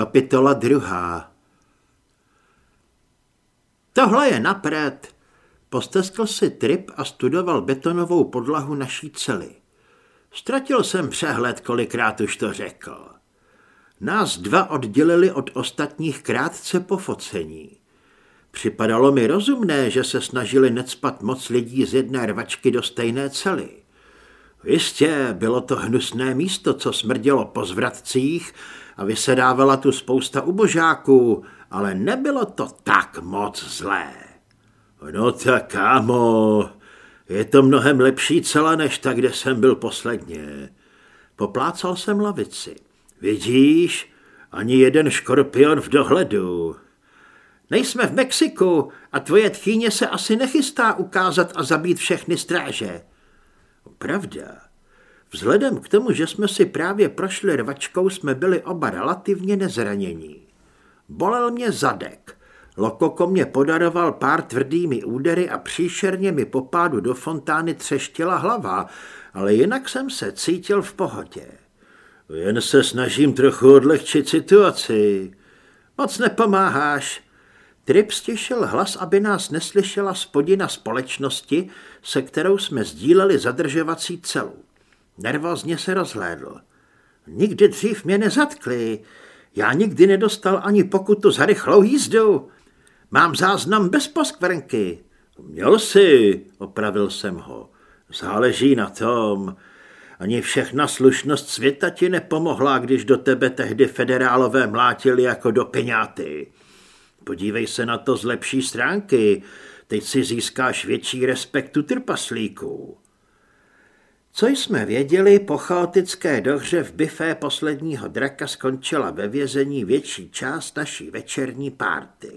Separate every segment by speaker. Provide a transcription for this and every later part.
Speaker 1: Kapitola druhá Tohle je napřed. Posteskl si trip a studoval betonovou podlahu naší cely. Ztratil jsem přehled, kolikrát už to řekl. Nás dva oddělili od ostatních krátce po focení. Připadalo mi rozumné, že se snažili necpat moc lidí z jedné rvačky do stejné cely. Jistě, bylo to hnusné místo, co smrdělo po zvratcích a vysedávala tu spousta ubožáků, ale nebylo to tak moc zlé. No tak kámo, je to mnohem lepší cela než ta, kde jsem byl posledně. Poplácal jsem lavici. Vidíš, ani jeden škorpion v dohledu. Nejsme v Mexiku a tvoje tchýně se asi nechystá ukázat a zabít všechny stráže. Pravda. Vzhledem k tomu, že jsme si právě prošli rvačkou, jsme byli oba relativně nezranění. Bolel mě zadek. Lokoko mě podaroval pár tvrdými údery a příšerně mi po pádu do fontány třeštila hlava, ale jinak jsem se cítil v pohodě. Jen se snažím trochu odlehčit situaci. Moc nepomáháš. Trip stěšil hlas, aby nás neslyšela spodina společnosti, se kterou jsme sdíleli zadržovací celu. Nervózně se rozhlédl. Nikdy dřív mě nezatkli. Já nikdy nedostal ani pokutu za rychlou jízdu. Mám záznam bez poskvrnky. Měl jsi, opravil jsem ho. Záleží na tom. Ani všechna slušnost světa ti nepomohla, když do tebe tehdy federálové mlátili jako do peňáty. Podívej se na to z lepší stránky. Teď si získáš větší respektu trpaslíků. Co jsme věděli, po chaotické dohře v bifé posledního draka skončila ve vězení větší část naší večerní párty.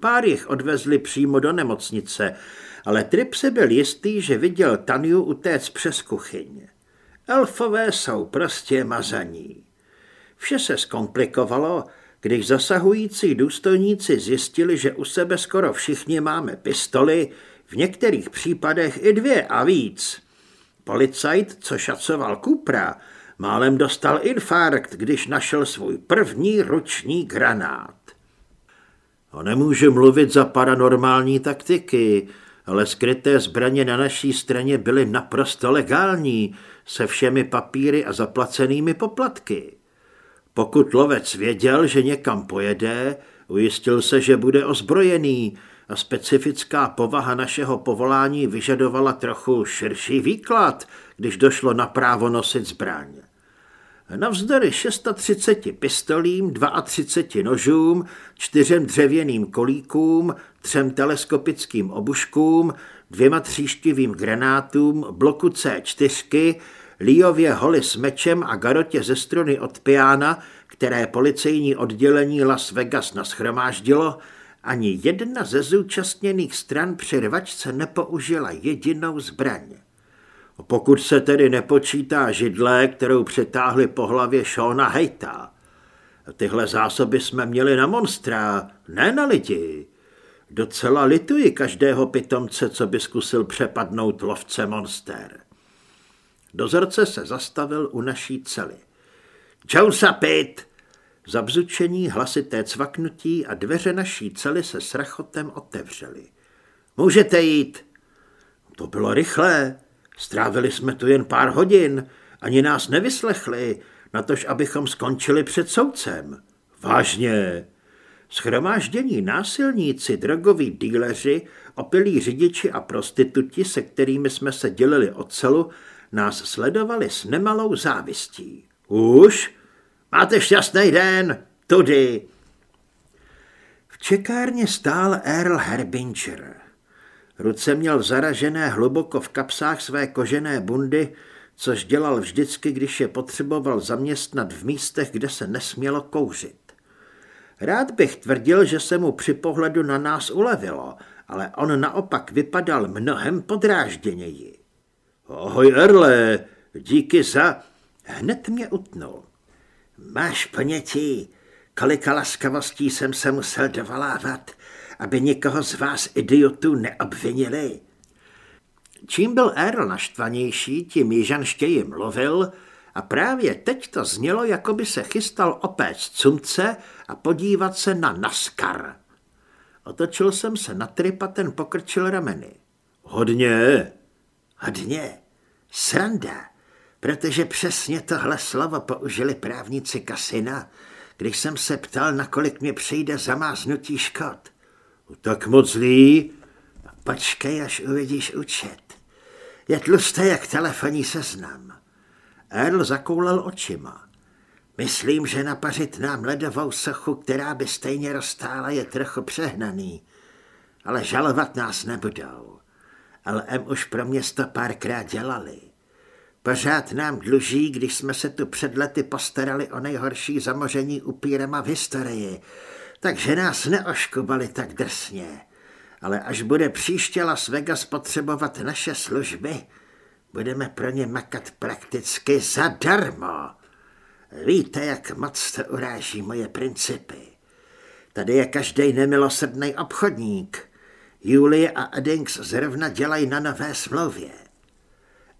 Speaker 1: Pár jich odvezli přímo do nemocnice, ale Trip se byl jistý, že viděl Taniu utéct přes kuchyň. Elfové jsou prostě mazaní. Vše se zkomplikovalo, když zasahující důstojníci zjistili, že u sebe skoro všichni máme pistoli, v některých případech i dvě a víc. Policajt, co šacoval Kupra, málem dostal infarkt, když našel svůj první ruční granát. O nemůže mluvit za paranormální taktiky, ale skryté zbraně na naší straně byly naprosto legální, se všemi papíry a zaplacenými poplatky. Pokud lovec věděl, že někam pojede, ujistil se, že bude ozbrojený a specifická povaha našeho povolání vyžadovala trochu širší výklad, když došlo na právo nosit zbraň. Navzdory 630 pistolím, 32 nožům, čtyřem dřevěným kolíkům, třem teleskopickým obuškům, dvěma tříštivým granátům, bloku C4, Líově holi s mečem a garotě ze struny od piana, které policejní oddělení Las Vegas naschromáždilo, ani jedna ze zúčastněných stran při rvačce nepoužila jedinou zbraň. Pokud se tedy nepočítá židle, kterou přetáhli po hlavě Šona Hejta. Tyhle zásoby jsme měli na monstra, ne na lidi. Docela lituji každého pitomce, co by zkusil přepadnout lovce monster. Dozorce se zastavil u naší cely. Jonesa Pitt! Zabzučení, hlasité cvaknutí a dveře naší cely se s rachotem otevřely. Můžete jít. To bylo rychlé. Strávili jsme tu jen pár hodin. Ani nás nevyslechli, natož abychom skončili před soudcem. Vážně. Schromáždění násilníci, drogoví díleři, opilí řidiči a prostituti, se kterými jsme se dělili o celu, nás sledovali s nemalou závistí. Už? Máte šťastný den, tudy. V čekárně stál Earl Herbinger. Ruce měl zaražené hluboko v kapsách své kožené bundy, což dělal vždycky, když je potřeboval zaměstnat v místech, kde se nesmělo kouřit. Rád bych tvrdil, že se mu při pohledu na nás ulevilo, ale on naopak vypadal mnohem podrážděněji. Ahoj, Erle, díky za... Hned mě utnul. Máš ponětí, kolika laskavostí jsem se musel dovolávat, aby nikoho z vás idiotů neobvinili. Čím byl Erl naštvanější, tím jižanštěji mluvil A právě teď to znělo, jako by se chystal opéct cumce a podívat se na naskar. Otočil jsem se na trip a ten pokrčil rameny. Hodně. Hodně. Sranda. Protože přesně tohle slovo použili právníci kasina, když jsem se ptal, nakolik mě přijde zamáznutí škod. Tak moc zlý. Počkej, až uvidíš účet. Je tlusté jak telefonní seznam. Earl zakoulel očima. Myslím, že napařit nám ledovou sochu, která by stejně roztála, je trochu přehnaný. Ale žalovat nás nebudou. LM už pro město párkrát dělali. Pořád nám dluží, když jsme se tu před lety postarali o nejhorší zamoření upírema v historii, takže nás neoškubali tak drsně. Ale až bude příště Las Vegas potřebovat naše služby, budeme pro ně makat prakticky zadarmo. Víte, jak moc to uráží moje principy. Tady je každý nemilosrdný obchodník. Julie a Eddings zrovna dělají na nové smlouvě.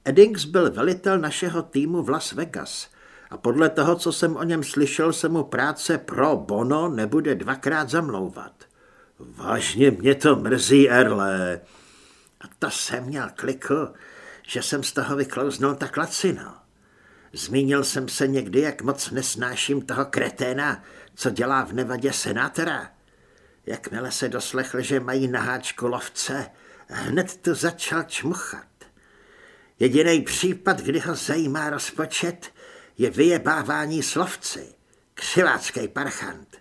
Speaker 1: Eddings byl velitel našeho týmu v Las Vegas a podle toho, co jsem o něm slyšel, se mu práce pro Bono nebude dvakrát zamlouvat. Vážně mě to mrzí, Erle. A to jsem měl kliku, že jsem z toho vyklouznul tak lacino. Zmínil jsem se někdy, jak moc nesnáším toho kreténa, co dělá v Nevadě senátora. Jakmile se doslechl, že mají na háčku lovce, hned to začal čmuchat. Jediný případ, kdy ho zajímá rozpočet, je vyjebávání slovci. Křivácký parchant.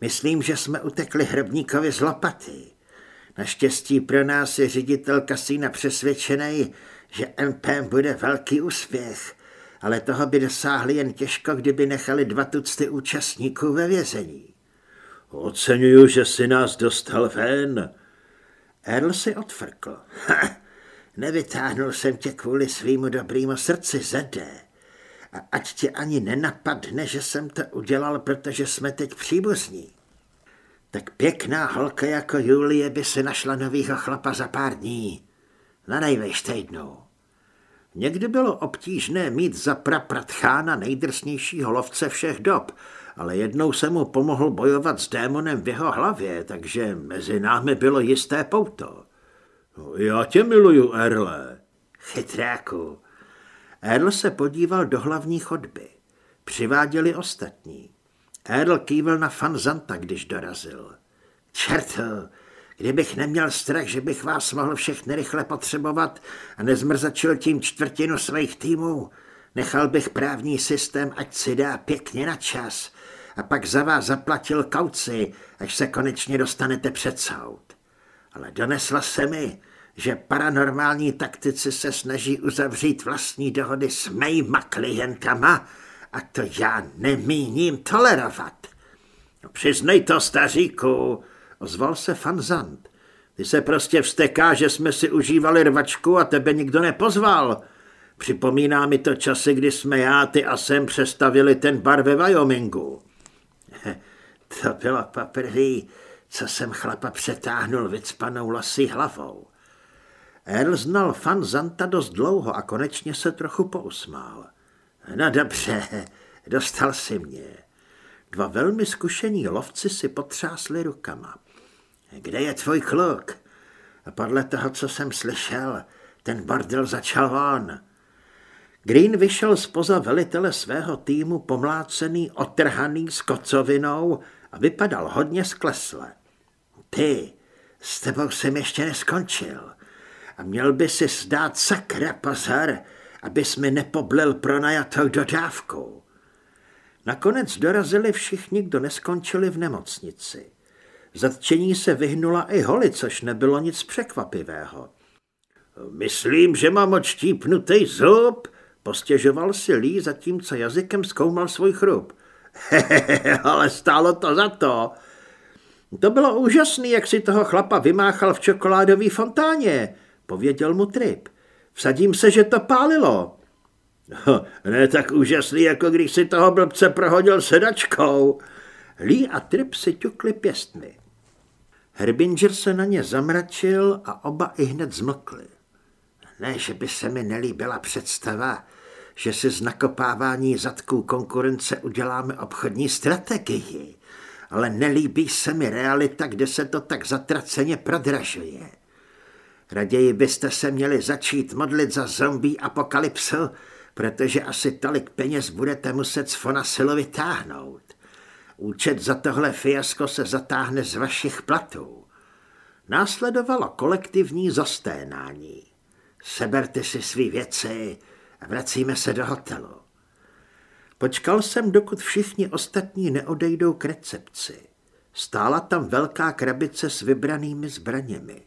Speaker 1: Myslím, že jsme utekli hrobníkovi z lopaty. Naštěstí pro nás je ředitel kasína přesvědčený, že MP bude velký úspěch, ale toho by dosáhli jen těžko, kdyby nechali dva tucty účastníků ve vězení. Oceňuju, že si nás dostal ven. Earl si odfrkl. Ha, nevytáhnul jsem tě kvůli svýmu dobrýmu srdci, Zede. A ať tě ani nenapadne, že jsem to udělal, protože jsme teď příbuzní. Tak pěkná holka jako Julie by si našla novýho chlapa za pár dní. Na nejvejš týdnu. Někdy bylo obtížné mít za prapratchána nejdrsnějšího lovce všech dob, ale jednou se mu pomohl bojovat s démonem v jeho hlavě, takže mezi námi bylo jisté pouto. No, já tě miluju, Erle. Chytráku. Erl se podíval do hlavní chodby. Přiváděli ostatní. Erl kývil na fanzanta, když dorazil. Čerto, kdybych neměl strach, že bych vás mohl všechny rychle potřebovat a nezmrzačil tím čtvrtinu svých týmů, nechal bych právní systém, ať si dá pěkně na čas a pak za vás zaplatil kauci, až se konečně dostanete před soud. Ale donesla se mi, že paranormální taktici se snaží uzavřít vlastní dohody s mýma klientama a to já nemíním tolerovat. Přiznej to, staříku, ozval se Fanzant. Ty se prostě vsteká, že jsme si užívali rvačku a tebe nikdo nepozval. Připomíná mi to časy, kdy jsme já, ty a sem přestavili ten bar ve Wyomingu. To bylo poprvé, co jsem chlapa přetáhnul vycpanou lasí hlavou. Earl znal fan Zanta dost dlouho a konečně se trochu pousmál. No dobře, dostal si mě. Dva velmi zkušení lovci si potřásli rukama. Kde je tvůj kluk? A podle toho, co jsem slyšel, ten bordel začal on. Green vyšel spoza velitele svého týmu pomlácený, otrhaný s kocovinou a vypadal hodně sklesle. Ty, s tebou jsem ještě neskončil a měl by si zdát sakra pozor, abys mi nepoblil pronajatou dodávkou. Nakonec dorazili všichni, kdo neskončili v nemocnici. Zatčení se vyhnula i Holly, což nebylo nic překvapivého. Myslím, že mám odštípnutý zub, postěžoval si Lee, zatímco jazykem zkoumal svůj chrup. Ale stálo to za to. To bylo úžasný, jak si toho chlapa vymáchal v čokoládové fontáně, pověděl mu Trip. Vsadím se, že to pálilo. Ne tak úžasný, jako když si toho blbce prohodil sedačkou. Lee a Trip si ťukli pěstmi. Herbinger se na ně zamračil a oba i hned zmlkli. Ne, že by se mi nelíbila představa, že si z nakopávání zadků konkurence uděláme obchodní strategii, ale nelíbí se mi realita, kde se to tak zatraceně prodražuje. Raději byste se měli začít modlit za zombie apokalypsu, protože asi tolik peněz budete muset z Fonasilu vytáhnout. Účet za tohle fiasko se zatáhne z vašich platů. Následovalo kolektivní zasténání. Seberte si svý věci a vracíme se do hotelu. Počkal jsem, dokud všichni ostatní neodejdou k recepci. Stála tam velká krabice s vybranými zbraněmi.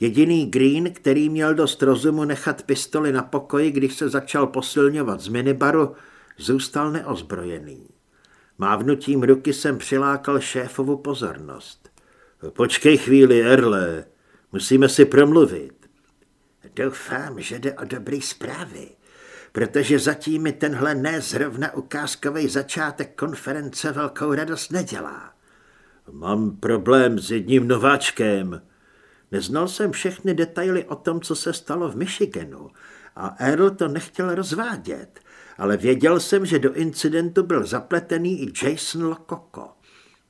Speaker 1: Jediný Green, který měl dost rozumu nechat pistoli na pokoji, když se začal posilňovat z minibaru, zůstal neozbrojený. Mávnutím ruky jsem přilákal šéfovu pozornost. Počkej chvíli, Erle, musíme si promluvit. Doufám, že jde o dobrý zprávy, protože zatím mi tenhle nezrovna ukázkový začátek konference velkou radost nedělá. Mám problém s jedním nováčkem. Neznal jsem všechny detaily o tom, co se stalo v Michiganu a Earl to nechtěl rozvádět, ale věděl jsem, že do incidentu byl zapletený i Jason Lokoko.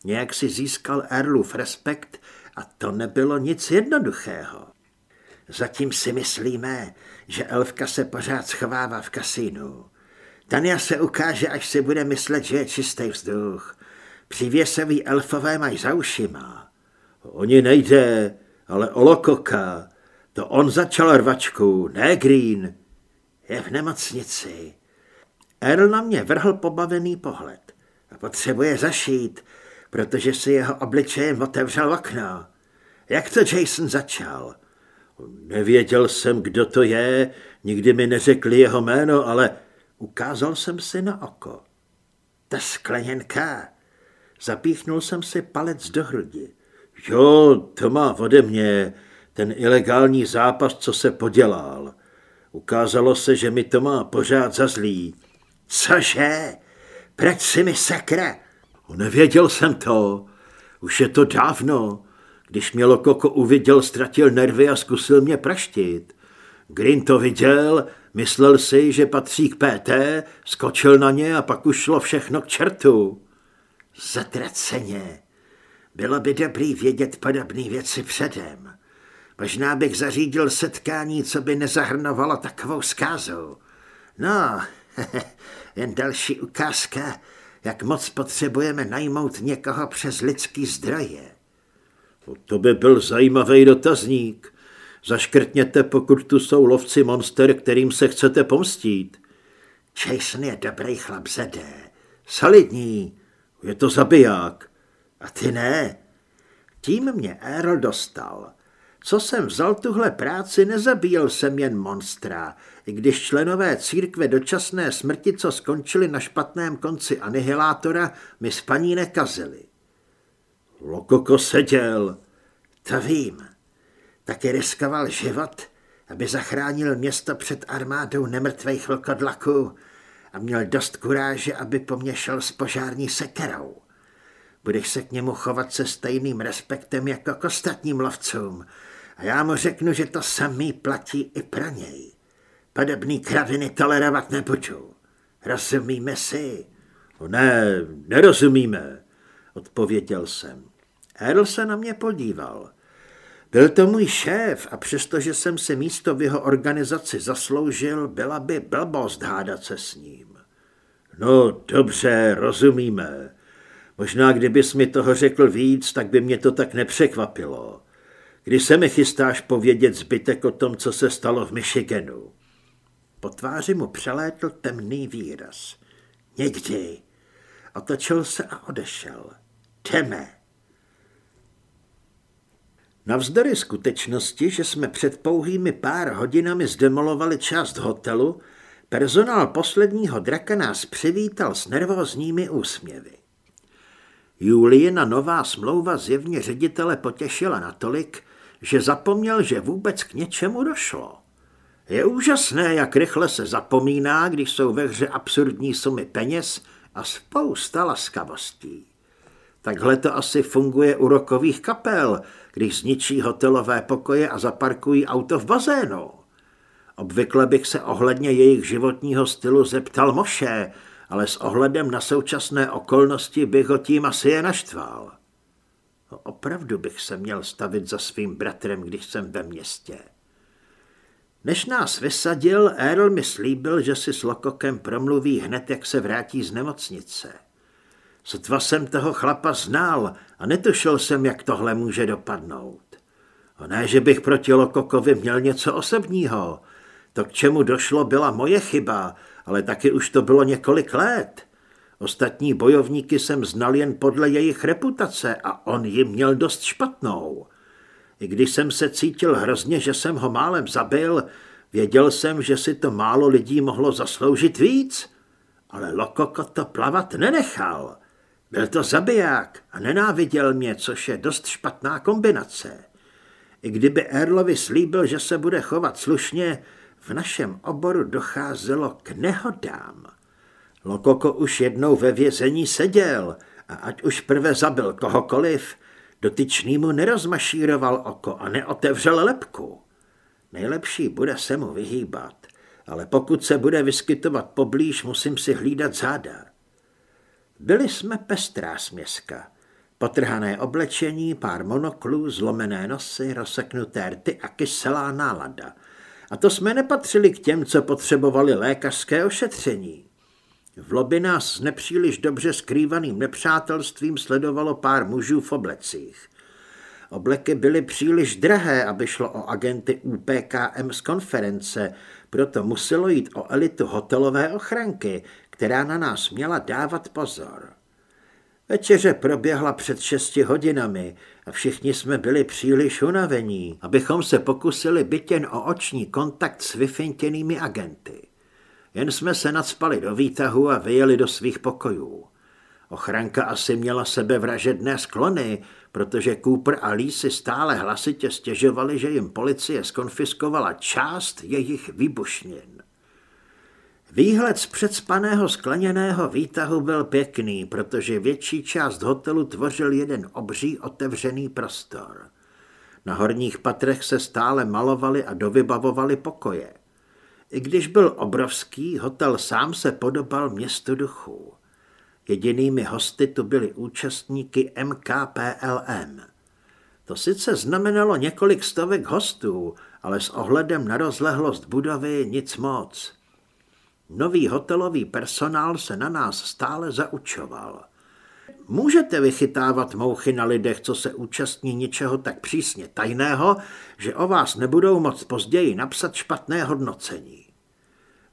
Speaker 1: Nějak si získal Earlův respekt a to nebylo nic jednoduchého. Zatím si myslíme, že Elfka se pořád schovává v kasínu. Tania se ukáže, až si bude myslet, že je čistý vzduch. Přivěsový elfové mají za ušima. Oni nejde, ale Olokoka. To on začal rvačku, ne Green. Je v nemocnici. Earl na mě vrhl pobavený pohled. A potřebuje zašít, protože si jeho obličejem otevřel okno. Jak to Jason začal? Nevěděl jsem, kdo to je, nikdy mi neřekli jeho jméno, ale ukázal jsem si na oko. Ta skleněnka. Zapíchnul jsem si palec do hrudi. Jo, to má ode mě, ten ilegální zápas, co se podělal. Ukázalo se, že mi to má pořád za zlý. Cože? Proč si mi sakra? Nevěděl jsem to. Už je to dávno. Když mě Lokoko uviděl, ztratil nervy a zkusil mě praštit. Green to viděl, myslel si, že patří k PT, skočil na ně a pak už šlo všechno k čertu. Zatraceně. Bylo by dobrý vědět podobné věci předem. Možná bych zařídil setkání, co by nezahrnovalo takovou zkázu. No, jen další ukázka, jak moc potřebujeme najmout někoho přes lidský zdroje. To by byl zajímavý dotazník. Zaškrtněte, pokud tu jsou lovci monster, kterým se chcete pomstít. Jason je dobrý chlap zede. Solidní. Je to zabiják. A ty ne. Tím mě Earl dostal. Co jsem vzal tuhle práci, nezabíjel jsem jen monstra, i když členové církve dočasné smrti, co skončili na špatném konci anihilátora, mi spaní nekazili. Lokoko seděl. To vím. Taky riskoval život, aby zachránil město před armádou nemrtvých vlkodlaků a měl dost kuráže, aby poměšel s požární sekerou. Budeš se k němu chovat se stejným respektem jako k ostatním lovcům a já mu řeknu, že to samý platí i pro něj. Podobný kraviny tolerovat nebudu. Rozumíme si? Ne, nerozumíme, odpověděl jsem. Earl se na mě podíval. Byl to můj šéf a přestože jsem si místo v jeho organizaci zasloužil, byla by blbost hádat se s ním. No dobře, rozumíme. Možná kdybys mi toho řekl víc, tak by mě to tak nepřekvapilo. Kdy se mi chystáš povědět zbytek o tom, co se stalo v Michiganu? Po tváři mu přelétl temný výraz. Někdy. Otočil se a odešel. Jdeme. Navzdory skutečnosti, že jsme před pouhými pár hodinami zdemolovali část hotelu, personál posledního draka nás přivítal s nervózními úsměvy. Juliina nová smlouva zjevně ředitele potěšila natolik, že zapomněl, že vůbec k něčemu došlo. Je úžasné, jak rychle se zapomíná, když jsou ve hře absurdní sumy peněz a spousta laskavostí. Takhle to asi funguje u rokových kapel, když zničí hotelové pokoje a zaparkují auto v bazénu. Obvykle bych se ohledně jejich životního stylu zeptal Moše, ale s ohledem na současné okolnosti bych ho tím asi je naštval. No, opravdu bych se měl stavit za svým bratrem, když jsem ve městě. Než nás vysadil, Earl mi slíbil, že si s Lokokem promluví hned, jak se vrátí z nemocnice. Sotva jsem toho chlapa znal a netušil jsem, jak tohle může dopadnout. A ne, že bych proti Lokokovi měl něco osobního. To, k čemu došlo, byla moje chyba, ale taky už to bylo několik let. Ostatní bojovníky jsem znal jen podle jejich reputace a on jim měl dost špatnou. I když jsem se cítil hrozně, že jsem ho málem zabil, věděl jsem, že si to málo lidí mohlo zasloužit víc. Ale Lokoko to plavat nenechal. Byl to zabiják a nenáviděl mě, což je dost špatná kombinace. I kdyby Erlovi slíbil, že se bude chovat slušně, v našem oboru docházelo k nehodám. Lokoko už jednou ve vězení seděl a ať už prve zabil kohokoliv, dotyčný mu nerozmašíroval oko a neotevřel lepku. Nejlepší bude se mu vyhýbat, ale pokud se bude vyskytovat poblíž, musím si hlídat záda. Byli jsme pestrá směska. Potrhané oblečení, pár monoklů, zlomené nosy, rozseknuté rty a kyselá nálada. A to jsme nepatřili k těm, co potřebovali lékařské ošetření. V lobby nás s nepříliš dobře skrývaným nepřátelstvím sledovalo pár mužů v oblecích. Obleky byly příliš drahé, aby šlo o agenty UPKM z konference, proto muselo jít o elitu hotelové ochranky, která na nás měla dávat pozor. Večeře proběhla před šesti hodinami a všichni jsme byli příliš unavení, abychom se pokusili byt jen o oční kontakt s vyfintěnými agenty. Jen jsme se nadspali do výtahu a vyjeli do svých pokojů. Ochranka asi měla sebevražedné sklony, protože Cooper a Lee si stále hlasitě stěžovali, že jim policie skonfiskovala část jejich výbušnin. Výhled z předspaného skleněného výtahu byl pěkný, protože větší část hotelu tvořil jeden obří otevřený prostor. Na horních patrech se stále malovali a dovybavovali pokoje. I když byl obrovský, hotel sám se podobal městu duchů. Jedinými hosty tu byli účastníky MKPLM. To sice znamenalo několik stovek hostů, ale s ohledem na rozlehlost budovy nic moc. Nový hotelový personál se na nás stále zaučoval. Můžete vychytávat mouchy na lidech, co se účastní něčeho tak přísně tajného, že o vás nebudou moc později napsat špatné hodnocení.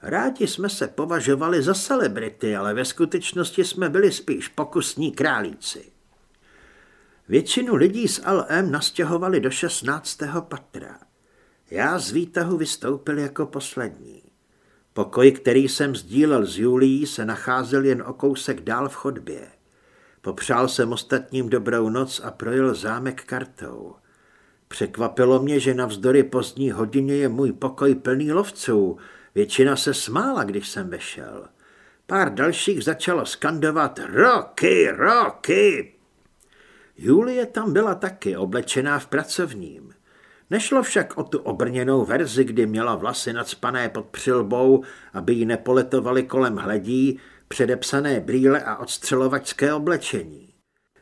Speaker 1: Rádi jsme se považovali za celebrity, ale ve skutečnosti jsme byli spíš pokusní králíci. Většinu lidí z LM nastěhovali do 16. patra. Já z výtahu vystoupil jako poslední. Pokoj, který jsem sdílel s Julií, se nacházel jen o kousek dál v chodbě. Popřál jsem ostatním dobrou noc a projel zámek kartou. Překvapilo mě, že navzdory pozdní hodině je můj pokoj plný lovců. Většina se smála, když jsem vešel. Pár dalších začalo skandovat Roky, Roky. Julie tam byla taky oblečená v pracovním. Nešlo však o tu obrněnou verzi, kdy měla vlasy nadspané pod přilbou, aby ji nepoletovaly kolem hledí, předepsané brýle a odstřelovačské oblečení.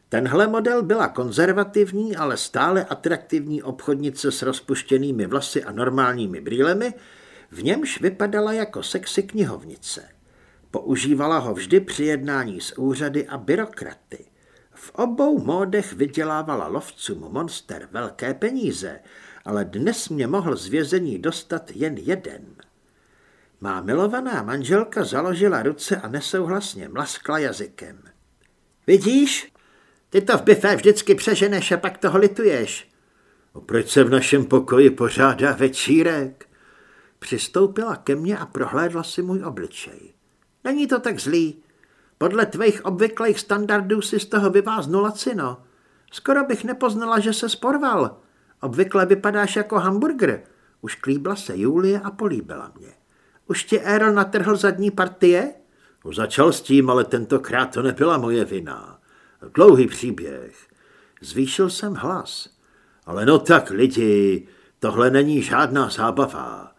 Speaker 1: Tenhle model byla konzervativní, ale stále atraktivní obchodnice s rozpuštěnými vlasy a normálními brýlemi, v němž vypadala jako sexy knihovnice. Používala ho vždy při jednání s úřady a byrokraty. V obou módech vydělávala lovcům monster velké peníze ale dnes mě mohl z vězení dostat jen jeden. Má milovaná manželka založila ruce a nesouhlasně mlaskla jazykem. Vidíš? Ty to v bifé vždycky přeženeš a pak toho lituješ. O proč se v našem pokoji pořádá večírek? Přistoupila ke mně a prohlédla si můj obličej. Není to tak zlý. Podle tvých obvyklých standardů si z toho vyváznula cino. Skoro bych nepoznala, že se sporval. Obvykle vypadáš jako hamburger. Už klíbla se Julie a políbila mě. Už ti Errol natrhl zadní partie? Začal s tím, ale tentokrát to nebyla moje vina. Dlouhý příběh. Zvýšil jsem hlas. Ale no tak lidi, tohle není žádná zábava.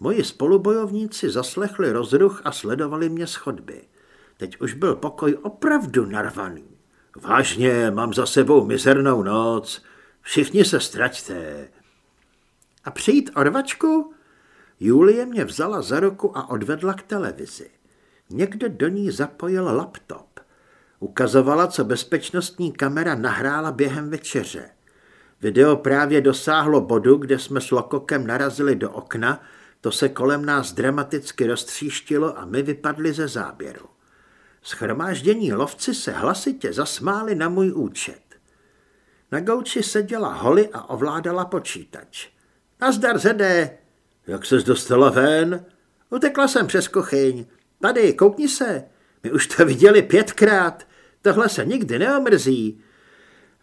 Speaker 1: Moji spolubojovníci zaslechli rozruch a sledovali mě z chodby. Teď už byl pokoj opravdu narvaný. Vážně, mám za sebou mizernou noc. Všichni se ztraťte. A přijít orvačku? Julie mě vzala za ruku a odvedla k televizi. Někdo do ní zapojil laptop. Ukazovala, co bezpečnostní kamera nahrála během večeře. Video právě dosáhlo bodu, kde jsme s Lokokem narazili do okna, to se kolem nás dramaticky roztříštilo a my vypadli ze záběru. Schromáždění lovci se hlasitě zasmáli na můj účet. Na gauči seděla Holly a ovládala počítač. Nazdar, Zede! Jak ses dostala ven? Utekla jsem přes kuchyň. Tady, koukni se. My už to viděli pětkrát. Tohle se nikdy neomrzí.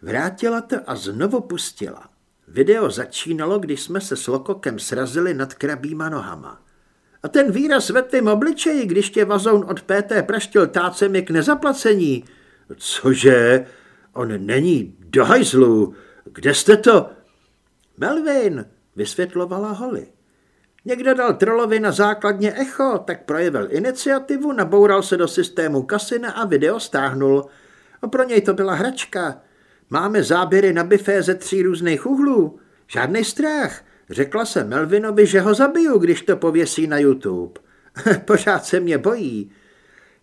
Speaker 1: Vrátila to a znovu pustila. Video začínalo, když jsme se s Lokokem srazili nad krabýma nohama. A ten výraz ve tvém obličeji, když tě vazoun od PT praštil tácemi k nezaplacení. Cože? On není do hajzlu. Kde jste to? Melvin, vysvětlovala Holly. Někdo dal trolovi na základně echo, tak projevil iniciativu, naboural se do systému kasina a video stáhnul. A pro něj to byla hračka. Máme záběry na bifé ze tří různých uhlů. Žádný strach. Řekla jsem Melvinovi, že ho zabiju, když to pověsí na YouTube. Pořád se mě bojí.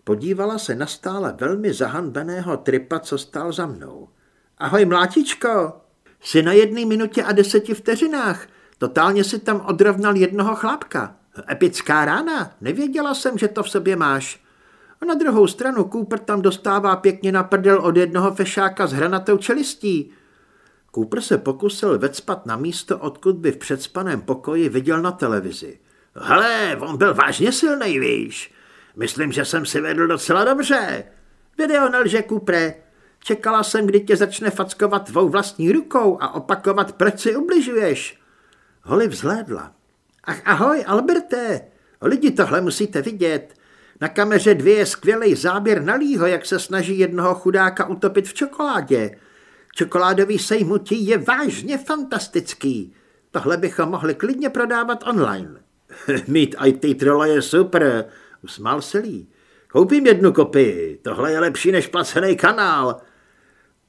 Speaker 1: Podívala se na stále velmi zahanbeného tripa, co stál za mnou. Ahoj, mlátičko. Jsi na jedné minutě a deseti vteřinách. Totálně si tam odrovnal jednoho chlapka. Epická rána. Nevěděla jsem, že to v sobě máš. A na druhou stranu Cooper tam dostává pěkně na prdel od jednoho fešáka s hranatou čelistí. Cooper se pokusil vecpat na místo, odkud by v předspaném pokoji viděl na televizi. Hele, on byl vážně silný, víš. Myslím, že jsem si vedl docela dobře. Video nelže, Coopere. Čekala jsem, kdy tě začne fackovat tvou vlastní rukou a opakovat, proč si ubližuješ. Holly vzhlédla. Ach, ahoj, Alberte. Lidi, tohle musíte vidět. Na kameře dvě je skvělý záběr na lího, jak se snaží jednoho chudáka utopit v čokoládě. Čokoládový sejmutí je vážně fantastický. Tohle bychom mohli klidně prodávat online. Mít IT trola je super, usmál se Lí. Koupím jednu kopii, tohle je lepší než placený kanál.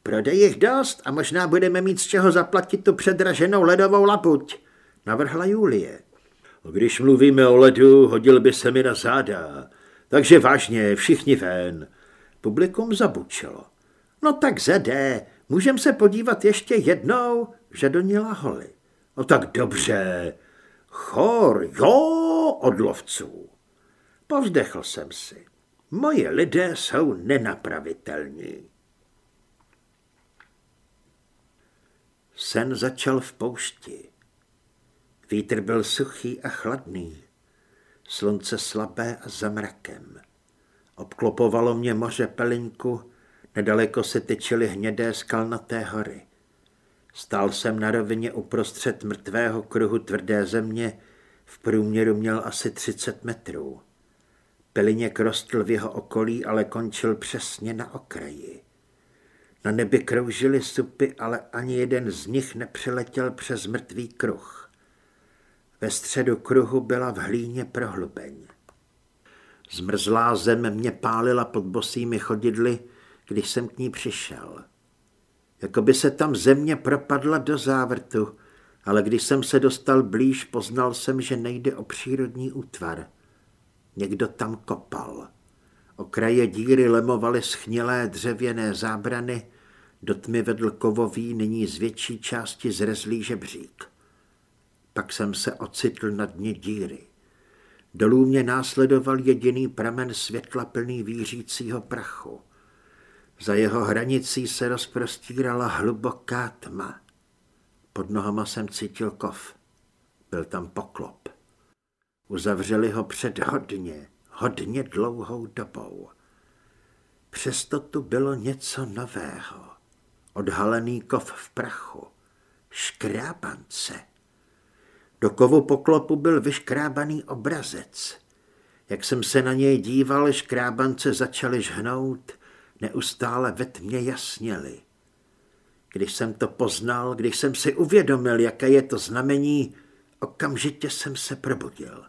Speaker 1: Prodej jich dost a možná budeme mít z čeho zaplatit tu předraženou ledovou lapuť, navrhla Julie. Když mluvíme o ledu, hodil by se mi na záda. Takže vážně, všichni ven. Publikum zabučilo. No tak zede, můžem se podívat ještě jednou, žadonila Holly. No tak dobře. Chor, jo, od lovců. Povzdechl jsem si. Moje lidé jsou nenapravitelní. Sen začal v poušti. Vítr byl suchý a chladný. Slunce slabé a za mrakem. Obklopovalo mě moře pelinku, nedaleko se tyčily hnědé skalnaté hory. Stál jsem na rovině uprostřed mrtvého kruhu tvrdé země, v průměru měl asi 30 metrů. Peliněk rostl v jeho okolí, ale končil přesně na okraji. Na nebi kroužily supy, ale ani jeden z nich nepřiletěl přes mrtvý kruh. Ve středu kruhu byla v hlíně prohlubeň. Zmrzlá zem mě pálila pod bosými chodidly, když jsem k ní přišel. Jakoby se tam země propadla do závrtu, ale když jsem se dostal blíž, poznal jsem, že nejde o přírodní útvar. Někdo tam kopal. Okraje díry lemovaly schnilé dřevěné zábrany, do tmy vedl kovový, nyní z větší části zrezlý žebřík. Pak jsem se ocitl na dně díry. Dolů mě následoval jediný pramen světla plný vířícího prachu. Za jeho hranicí se rozprostírala hluboká tma. Pod nohama jsem cítil kov. Byl tam poklop. Uzavřeli ho před hodně, hodně dlouhou dobou. Přesto tu bylo něco nového. Odhalený kov v prachu. Škrábance. Do kovu poklopu byl vyškrábaný obrazec. Jak jsem se na něj díval, škrábance začaly žhnout, neustále ve tmě jasněly. Když jsem to poznal, když jsem si uvědomil, jaké je to znamení, okamžitě jsem se probudil.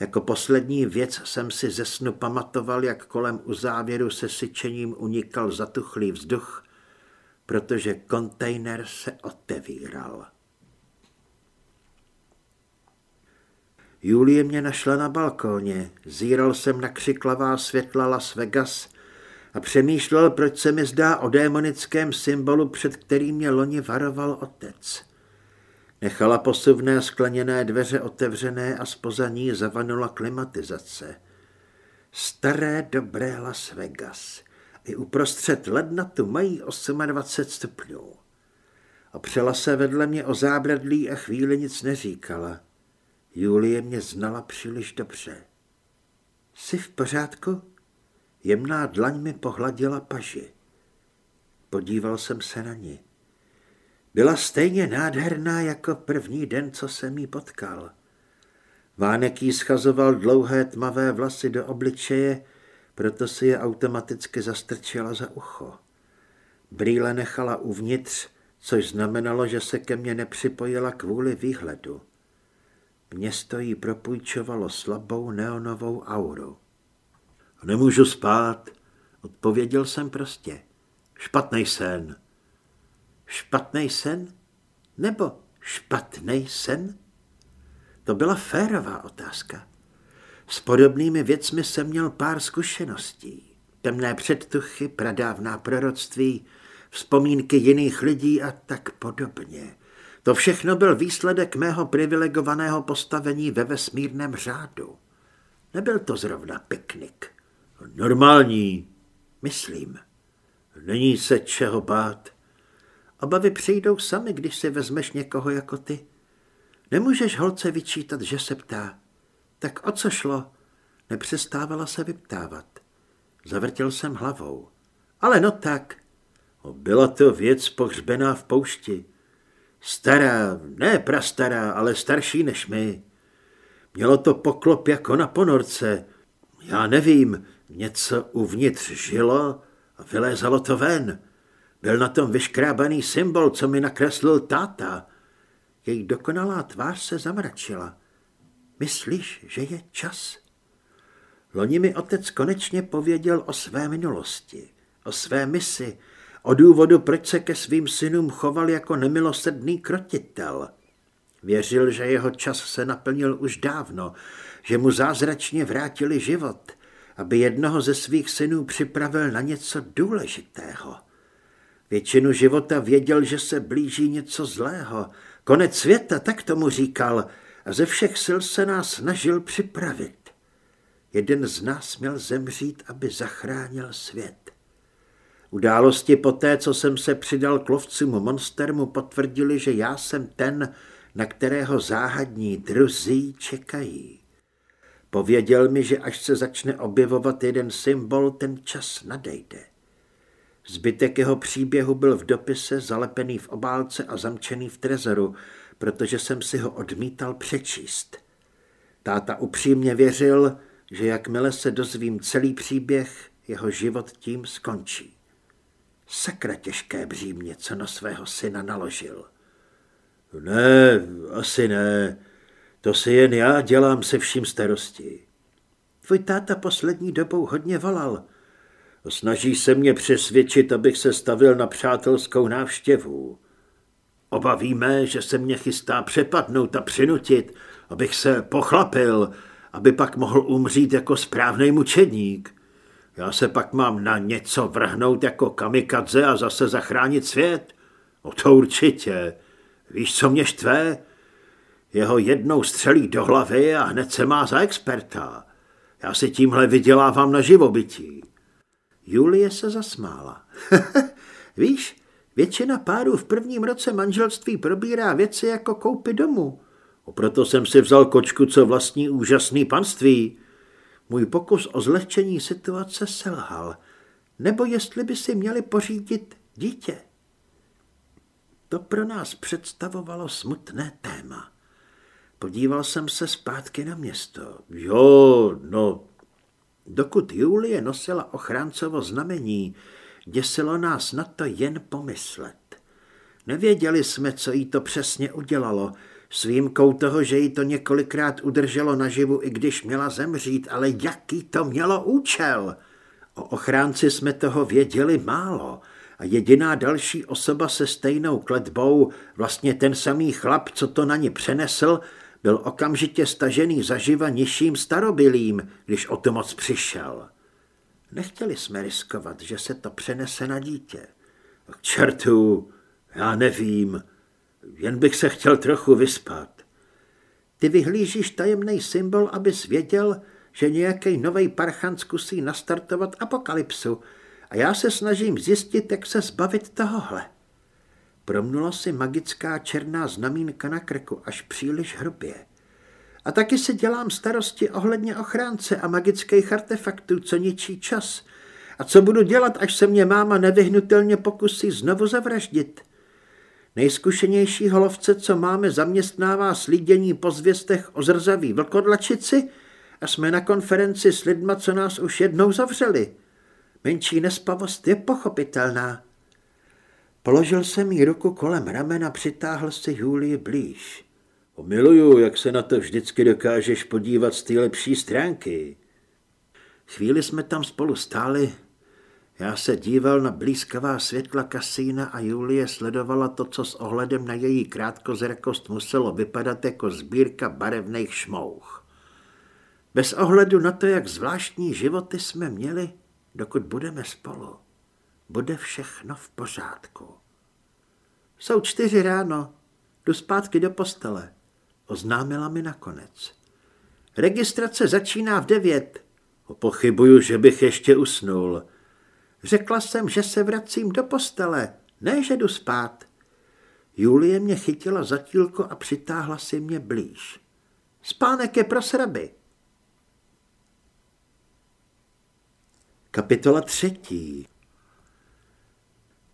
Speaker 1: Jako poslední věc jsem si ze snu pamatoval, jak kolem u závěru se syčením unikal zatuchlý vzduch, protože kontejner se otevíral. Julie mě našla na balkóně, zíral jsem na křiklavá světla Las Vegas a přemýšlel, proč se mi zdá o démonickém symbolu, před kterým mě loni varoval otec. Nechala posuvné skleněné dveře otevřené a spoza ní zavanula klimatizace. Staré dobré Las Vegas. I uprostřed ledna tu mají 28 stupňů. Opřela se vedle mě o zábradlí a chvíli nic neříkala. Julie mě znala příliš dobře. Jsi v pořádku? Jemná dlaň mi pohladila paži. Podíval jsem se na ní. Byla stejně nádherná jako první den, co jsem jí potkal. Vánek jí schazoval dlouhé tmavé vlasy do obličeje, proto si je automaticky zastrčila za ucho. Brýle nechala uvnitř, což znamenalo, že se ke mně nepřipojila kvůli výhledu. Město jí propůjčovalo slabou neonovou auru. Nemůžu spát, odpověděl jsem prostě. Špatný sen. Špatný sen? Nebo špatný sen? To byla férová otázka. S podobnými věcmi jsem měl pár zkušeností. Temné předtuchy, pradávná proroctví, vzpomínky jiných lidí a tak podobně. To všechno byl výsledek mého privilegovaného postavení ve vesmírném řádu. Nebyl to zrovna piknik. Normální, myslím. Není se čeho bát. Obavy přijdou sami, když si vezmeš někoho jako ty. Nemůžeš holce vyčítat, že se ptá. Tak o co šlo? Nepřestávala se vyptávat. Zavrtěl jsem hlavou. Ale no tak. Byla to věc pohřbená v poušti. Stará, ne prastará, ale starší než my. Mělo to poklop jako na ponorce. Já nevím, něco uvnitř žilo a vylézalo to ven. Byl na tom vyškrábaný symbol, co mi nakreslil táta. Její dokonalá tvář se zamračila. Myslíš, že je čas? Loni mi otec konečně pověděl o své minulosti, o své misi, o důvodu, proč se ke svým synům choval jako nemilosrdný krotitel. Věřil, že jeho čas se naplnil už dávno, že mu zázračně vrátili život, aby jednoho ze svých synů připravil na něco důležitého. Většinu života věděl, že se blíží něco zlého. Konec světa, tak tomu říkal, a ze všech sil se nás snažil připravit. Jeden z nás měl zemřít, aby zachránil svět. Události poté, co jsem se přidal k lovcům monster, mu potvrdili, že já jsem ten, na kterého záhadní druzí čekají. Pověděl mi, že až se začne objevovat jeden symbol, ten čas nadejde. Zbytek jeho příběhu byl v dopise, zalepený v obálce a zamčený v trezoru, protože jsem si ho odmítal přečíst. Táta upřímně věřil, že jakmile se dozvím celý příběh, jeho život tím skončí. Sakra těžké břímě, co na svého syna naložil. Ne, asi ne. To si jen já dělám se vším starosti. Tvůj táta poslední dobou hodně volal. Snaží se mě přesvědčit, abych se stavil na přátelskou návštěvu. Obavíme, že se mě chystá přepadnout a přinutit, abych se pochlapil, aby pak mohl umřít jako správný mučedník. Já se pak mám na něco vrhnout jako kamikadze a zase zachránit svět? O to určitě. Víš, co mě štve? Jeho jednou střelí do hlavy a hned se má za experta. Já si tímhle vydělávám na živobytí. Julie se zasmála. Víš, většina párů v prvním roce manželství probírá věci jako koupy domu. O proto jsem si vzal kočku, co vlastní úžasný panství. Můj pokus o zlehčení situace selhal. Nebo jestli by si měli pořídit dítě. To pro nás představovalo smutné téma. Podíval jsem se zpátky na město. Jo, no, dokud Julie nosila ochráncovo znamení, děsilo nás na to jen pomyslet. Nevěděli jsme, co jí to přesně udělalo, S výjimkou toho, že jí to několikrát udrželo naživu, i když měla zemřít, ale jaký to mělo účel? O ochránci jsme toho věděli málo a jediná další osoba se stejnou kletbou, vlastně ten samý chlap, co to na ní přenesl, byl okamžitě stažený zaživa nižším starobilým, když o to moc přišel. Nechtěli jsme riskovat, že se to přenese na dítě. K čertu, já nevím, jen bych se chtěl trochu vyspat. Ty vyhlížíš tajemný symbol, abys věděl, že nějaký nový parchan zkusí nastartovat apokalypsu a já se snažím zjistit, jak se zbavit tohohle. Promnula si magická černá znamínka na krku až příliš hrubě. A taky si dělám starosti ohledně ochránce a magických artefaktů, co ničí čas. A co budu dělat, až se mě máma nevyhnutelně pokusí znovu zavraždit? Nejzkušenější holovce, co máme, zaměstnává slídění po zvěstech o zrzavý vlkodlačici a jsme na konferenci s lidma, co nás už jednou zavřeli. Menší nespavost je pochopitelná. Položil jsem jí ruku kolem ramena, přitáhl se Julii blíž. Miluju, jak se na to vždycky dokážeš podívat z té lepší stránky. Chvíli jsme tam spolu stáli. Já se díval na blízkavá světla kasína a Julie sledovala to, co s ohledem na její krátkozrakost muselo vypadat jako sbírka barevných šmouch. Bez ohledu na to, jak zvláštní životy jsme měli, dokud budeme spolu, bude všechno v pořádku. Jsou čtyři ráno, jdu zpátky do postele oznámila mi nakonec. Registrace začíná v devět. Pochybuju, že bych ještě usnul. Řekla jsem, že se vracím do postele, ne, že jdu spát. Julie mě chytila za tílko a přitáhla si mě blíž. Spánek je pro sraby. Kapitola třetí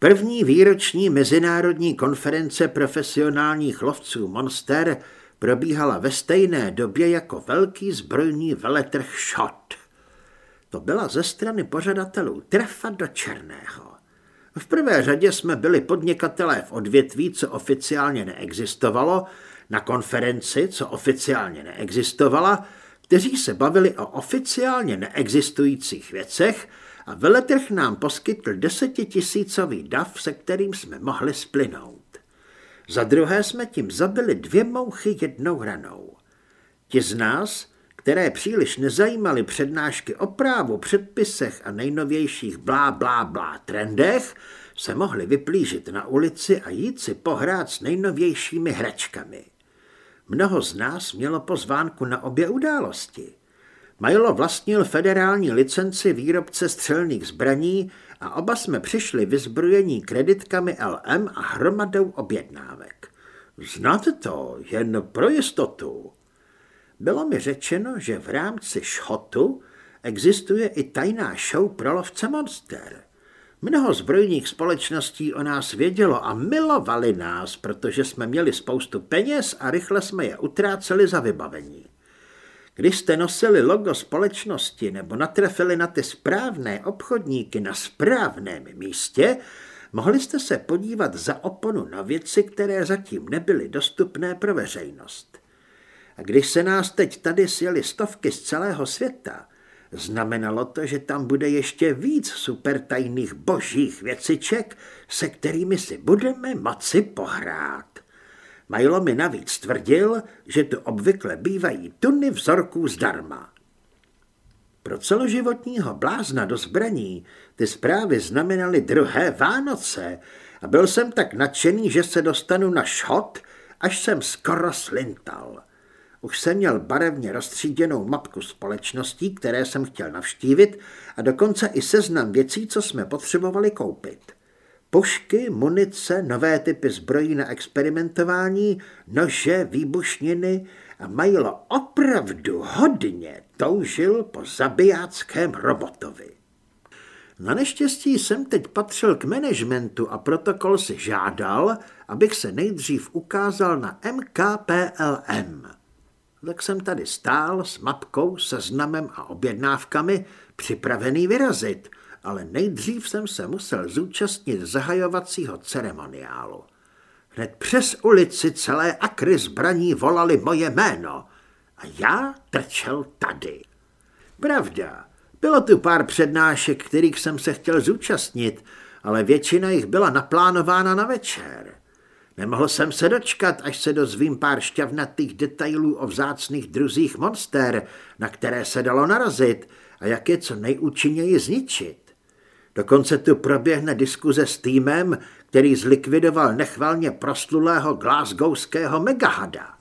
Speaker 1: První výroční mezinárodní konference profesionálních lovců Monster probíhala ve stejné době jako velký zbrojní veletrh Shot. To byla ze strany pořadatelů trefa do černého. V prvé řadě jsme byli podnikatelé v odvětví, co oficiálně neexistovalo, na konferenci, co oficiálně neexistovala, kteří se bavili o oficiálně neexistujících věcech a veletrh nám poskytl desetitisícový dav, se kterým jsme mohli splynout. Za druhé jsme tím zabili dvě mouchy jednou ranou. Ti z nás, které příliš nezajímaly přednášky o právu, předpisech a nejnovějších blá, blá, blá trendech, se mohli vyplížit na ulici a jít si pohrát s nejnovějšími hračkami. Mnoho z nás mělo pozvánku na obě události. Majlo vlastnil federální licenci výrobce střelných zbraní a oba jsme přišli vyzbrojení kreditkami LM a hromadou objednávek. Znáte to, jen pro jistotu. Bylo mi řečeno, že v rámci šhotu existuje i tajná show pro lovce monster. Mnoho zbrojních společností o nás vědělo a milovali nás, protože jsme měli spoustu peněz a rychle jsme je utráceli za vybavení. Když jste nosili logo společnosti nebo natrefili na ty správné obchodníky na správném místě, mohli jste se podívat za oponu na věci, které zatím nebyly dostupné pro veřejnost. A když se nás teď tady sjeli stovky z celého světa, znamenalo to, že tam bude ještě víc supertajných božích věciček, se kterými si budeme moci pohrát. Majlo mi navíc tvrdil, že tu obvykle bývají tuny vzorků zdarma. Pro celoživotního blázna do zbraní ty zprávy znamenaly druhé Vánoce a byl jsem tak nadšený, že se dostanu na šhot, až jsem skoro slintal. Už jsem měl barevně rozstříděnou mapku společností, které jsem chtěl navštívit a dokonce i seznam věcí, co jsme potřebovali koupit. Pušky, munice, nové typy zbrojí na experimentování, nože, výbušniny a Majlo opravdu hodně toužil po zabijáckém robotovi. Na neštěstí jsem teď patřil k managementu a protokol si žádal, abych se nejdřív ukázal na MKPLM. Tak jsem tady stál s mapkou, seznamem a objednávkami, připravený vyrazit – ale nejdřív jsem se musel zúčastnit zahajovacího ceremoniálu. Hned přes ulici celé akry zbraní volali moje jméno. A já trčel tady. Pravda, bylo tu pár přednášek, kterých jsem se chtěl zúčastnit, ale většina jich byla naplánována na večer. Nemohl jsem se dočkat, až se dozvím pár šťavnatých detailů o vzácných druzích monster, na které se dalo narazit a jak je co nejúčinněji zničit. Dokonce tu proběhne diskuze s týmem, který zlikvidoval nechvalně proslulého glasgowského megahada.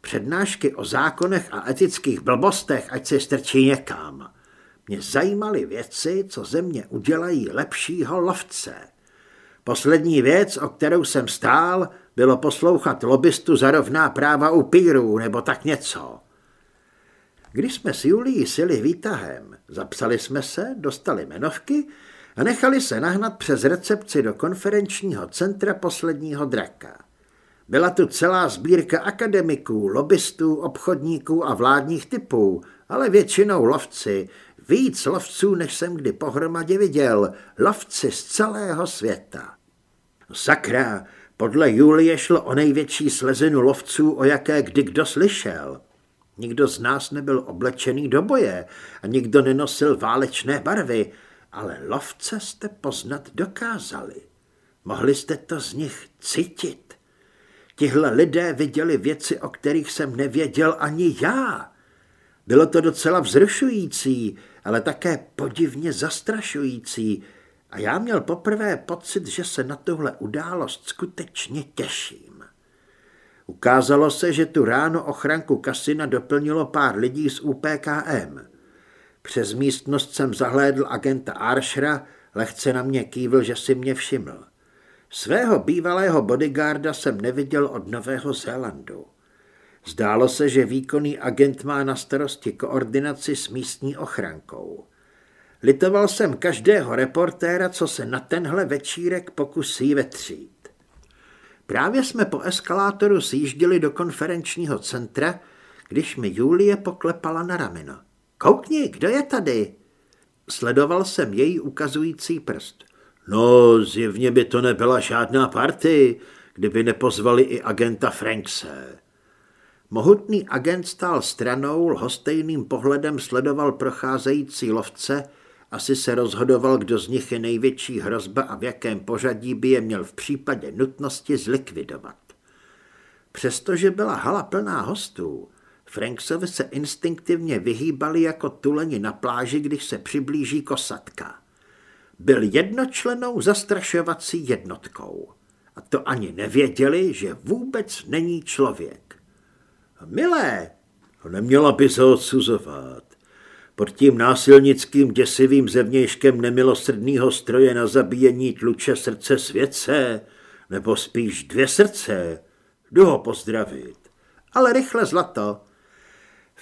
Speaker 1: Přednášky o zákonech a etických blbostech, ať se strčí někam. Mě zajímaly věci, co ze mě udělají lepšího lovce. Poslední věc, o kterou jsem stál, bylo poslouchat lobbystu za rovná práva upírů nebo tak něco. Když jsme s Julií sili výtahem, zapsali jsme se, dostali jmenovky a nechali se nahnat přes recepci do konferenčního centra posledního draka. Byla tu celá sbírka akademiků, lobbystů, obchodníků a vládních typů, ale většinou lovci, víc lovců, než jsem kdy pohromadě viděl, lovci z celého světa. Sakra, podle Julie šlo o největší slezinu lovců, o jaké kdy kdo slyšel. Nikdo z nás nebyl oblečený do boje a nikdo nenosil válečné barvy, ale lovce jste poznat dokázali. Mohli jste to z nich cítit. Tihle lidé viděli věci, o kterých jsem nevěděl ani já. Bylo to docela vzrušující, ale také podivně zastrašující a já měl poprvé pocit, že se na tuhle událost skutečně těším. Ukázalo se, že tu ráno ochranku kasina doplnilo pár lidí z UPKM. Přes místnost jsem zahlédl agenta Arshra, lehce na mě kývil, že si mě všiml. Svého bývalého bodyguarda jsem neviděl od Nového Zélandu. Zdálo se, že výkonný agent má na starosti koordinaci s místní ochrankou. Litoval jsem každého reportéra, co se na tenhle večírek pokusí vetřít. Právě jsme po eskalátoru sjížděli do konferenčního centra, když mi Julie poklepala na rameno. Koukni, kdo je tady? Sledoval jsem její ukazující prst. No, zjevně by to nebyla žádná party, kdyby nepozvali i agenta Frankse. Mohutný agent stál stranou, lhostejným pohledem sledoval procházející lovce, asi se rozhodoval, kdo z nich je největší hrozba a v jakém pořadí by je měl v případě nutnosti zlikvidovat. Přestože byla hala plná hostů, Franksovi se instinktivně vyhýbali jako tuleni na pláži, když se přiblíží kosatka. Byl jednočlenou zastrašovací jednotkou. A to ani nevěděli, že vůbec není člověk. Milé, neměla by se odsuzovat. Pod tím násilnickým děsivým zevnějškem nemilosrdného stroje na zabíjení tluče srdce světce, nebo spíš dvě srdce. Jdu ho pozdravit. Ale rychle zlato,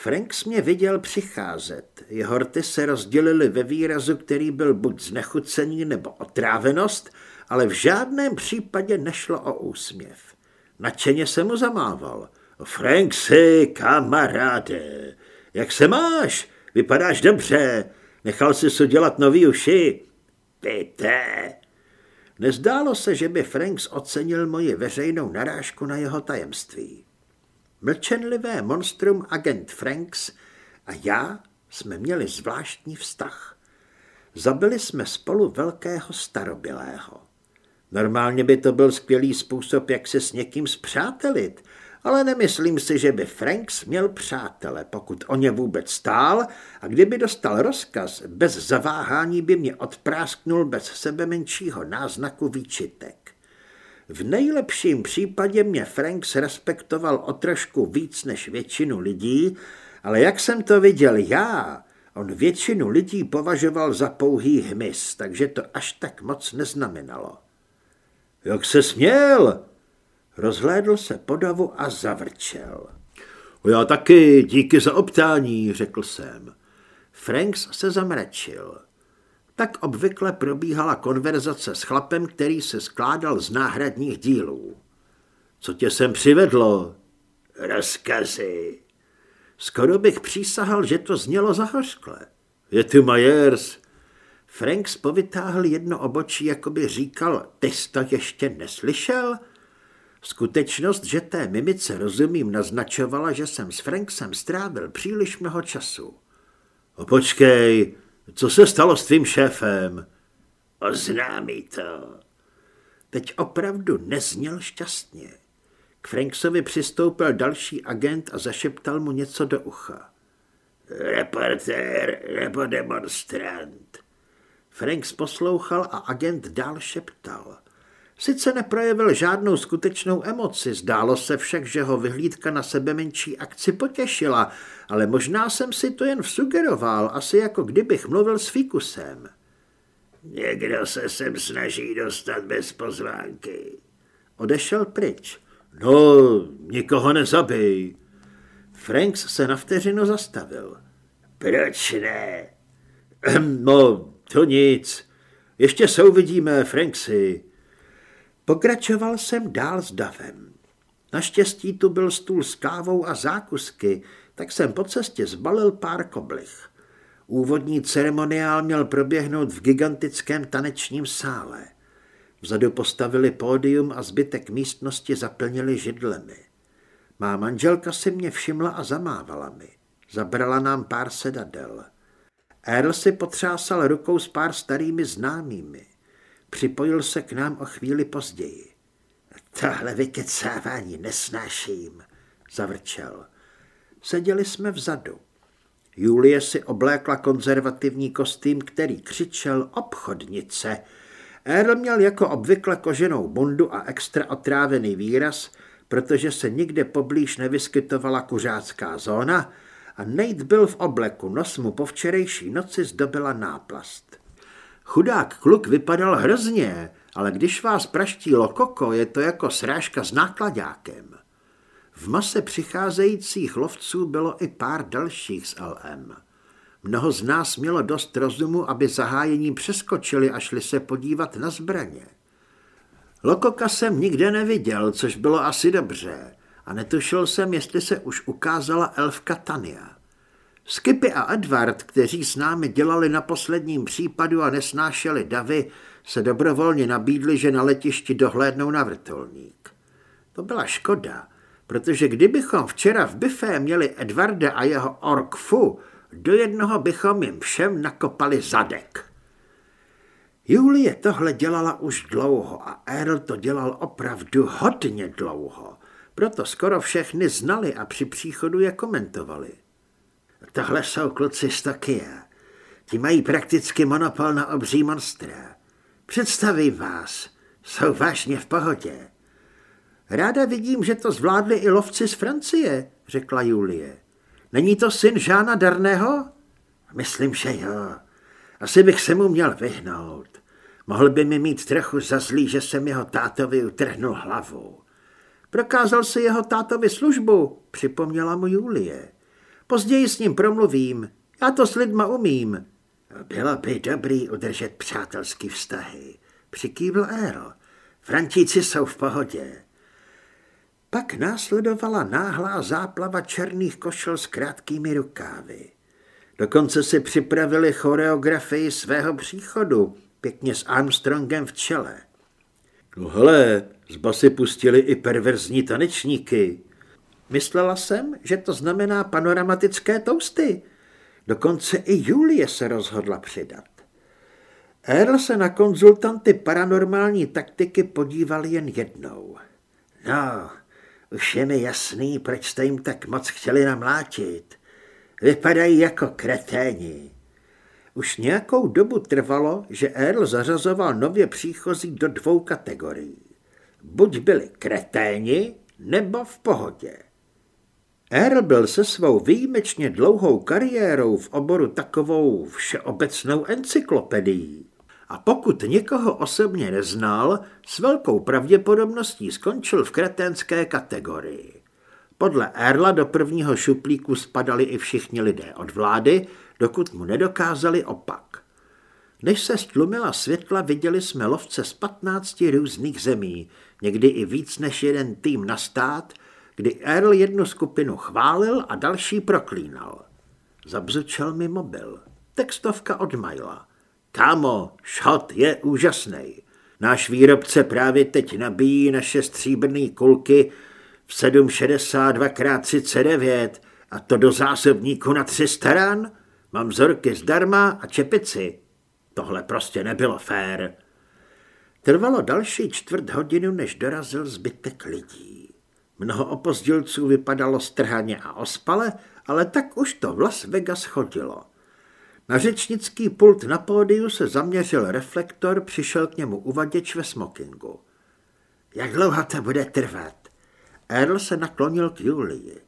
Speaker 1: Franks mě viděl přicházet. Jeho rty se rozdělily ve výrazu, který byl buď znechucení nebo otrávenost, ale v žádném případě nešlo o úsměv. Načeně se mu zamával. Franksy, kamaráde, jak se máš? Vypadáš dobře. Nechal jsi udělat nový uši. Pité. Nezdálo se, že by Franks ocenil moji veřejnou narážku na jeho tajemství. Mlčenlivé monstrum agent Franks a já jsme měli zvláštní vztah. Zabili jsme spolu velkého starobilého. Normálně by to byl skvělý způsob, jak se s někým zpřátelit, ale nemyslím si, že by Franks měl přátele, pokud o ně vůbec stál a kdyby dostal rozkaz, bez zaváhání by mě odprásknul bez sebe menšího náznaku výčitek. V nejlepším případě mě Franks respektoval o trošku víc než většinu lidí, ale jak jsem to viděl já, on většinu lidí považoval za pouhý hmyz, takže to až tak moc neznamenalo. Jak se směl? Rozhlédl se po davu a zavrčel. Já taky, díky za optání, řekl jsem. Franks se zamračil. Tak obvykle probíhala konverzace s chlapem, který se skládal z náhradních dílů. Co tě sem přivedlo? Rozkazy. Skoro bych přísahal, že to znělo zahořkle. Je tu Majers. Franks povytáhl jedno obočí, jako by říkal, ty jsi to ještě neslyšel? Skutečnost, že té mimice rozumím, naznačovala, že jsem s Franksem strávil příliš mnoho času. O počkej, co se stalo s tvým šéfem? Oznámí to. Teď opravdu nezněl šťastně. K Franksovi přistoupil další agent a zašeptal mu něco do ucha. Reportér nebo demonstrant. Franks poslouchal a agent dál šeptal. Sice neprojevil žádnou skutečnou emoci, zdálo se však, že ho vyhlídka na sebe menší akci potěšila, ale možná jsem si to jen vsugeroval, asi jako kdybych mluvil s Fikusem. Někdo se sem snaží dostat bez pozvánky. Odešel pryč. No, nikoho nezabij. Franks se na vteřinu zastavil. Proč ne? No, to nic. Ještě se uvidíme, Franksy. Pokračoval jsem dál s davem. Naštěstí tu byl stůl s kávou a zákusky, tak jsem po cestě zbalil pár koblich. Úvodní ceremoniál měl proběhnout v gigantickém tanečním sále. Vzadu postavili pódium a zbytek místnosti zaplnili židlemi. Má manželka si mě všimla a zamávala mi. Zabrala nám pár sedadel. Earl si potřásal rukou s pár starými známými. Připojil se k nám o chvíli později. Tohle vykecávání nesnáším, zavrčel. Seděli jsme vzadu. Julie si oblékla konzervativní kostým, který křičel obchodnice. Earl měl jako obvykle koženou bundu a extra otrávený výraz, protože se nikde poblíž nevyskytovala kuřácká zóna a Nate byl v obleku, nos mu po včerejší noci zdobila náplast. Chudák kluk vypadal hrozně, ale když vás praští lokoko, je to jako srážka s nákladákem. V mase přicházejících lovců bylo i pár dalších z LM. Mnoho z nás mělo dost rozumu, aby zahájením přeskočili a šli se podívat na zbraně. Lokoka jsem nikde neviděl, což bylo asi dobře, a netušil jsem, jestli se už ukázala elfka Tania. Skipy a Edward, kteří s námi dělali na posledním případu a nesnášeli davy, se dobrovolně nabídli, že na letišti dohlédnou na vrtulník. To byla škoda, protože kdybychom včera v bifé měli Edvarda a jeho ork Fu, do jednoho bychom jim všem nakopali zadek. Julie tohle dělala už dlouho a Earl to dělal opravdu hodně dlouho, proto skoro všechny znali a při příchodu je komentovali. Tohle jsou kluci z Tokia. Ti mají prakticky monopol na obří monstra. Představím vás, jsou vážně v pohodě. Ráda vidím, že to zvládli i lovci z Francie, řekla Julie. Není to syn Žána Darného? Myslím, že jo. Asi bych se mu měl vyhnout. Mohl by mi mít trochu za zlý, že jsem jeho tátovi utrhnul hlavu. Prokázal si jeho tátovi službu, připomněla mu Julie. Později s ním promluvím. Já to s lidma umím. Bylo by dobrý udržet přátelský vztahy. Přikývl Earl. Frantíci jsou v pohodě. Pak následovala náhlá záplava černých košel s krátkými rukávy. Dokonce si připravili choreografii svého příchodu, pěkně s Armstrongem v čele. No hele, z basy pustili i perverzní tanečníky. Myslela jsem, že to znamená panoramatické tousty. Dokonce i Julie se rozhodla přidat. Earl se na konzultanty paranormální taktiky podíval jen jednou. No, už je mi jasný, proč jste jim tak moc chtěli namlátit. Vypadají jako kreténi. Už nějakou dobu trvalo, že Earl zařazoval nově příchozí do dvou kategorií. Buď byli kreténi, nebo v pohodě. Earl byl se svou výjimečně dlouhou kariérou v oboru takovou všeobecnou encyklopedií. A pokud někoho osobně neznal, s velkou pravděpodobností skončil v kreténské kategorii. Podle Erla do prvního šuplíku spadali i všichni lidé od vlády, dokud mu nedokázali opak. Než se stlumila světla, viděli jsme lovce z 15 různých zemí, někdy i víc než jeden tým na stát, kdy Earl jednu skupinu chválil a další proklínal. Zabzučel mi mobil. Textovka od Majla. Kámo, šot je úžasný. Náš výrobce právě teď nabíjí naše stříbrné kulky v 7,62 x 39 a to do zásobníku na 300 ran. Mám vzorky zdarma a čepici. Tohle prostě nebylo fér. Trvalo další čtvrt hodinu, než dorazil zbytek lidí. Mnoho opozdilců vypadalo strhaně a ospale, ale tak už to v Las Vegas chodilo. Na řečnický pult na pódiu se zaměřil reflektor, přišel k němu uvaděč ve smokingu. Jak dlouho to bude trvat? Earl se naklonil k Julii.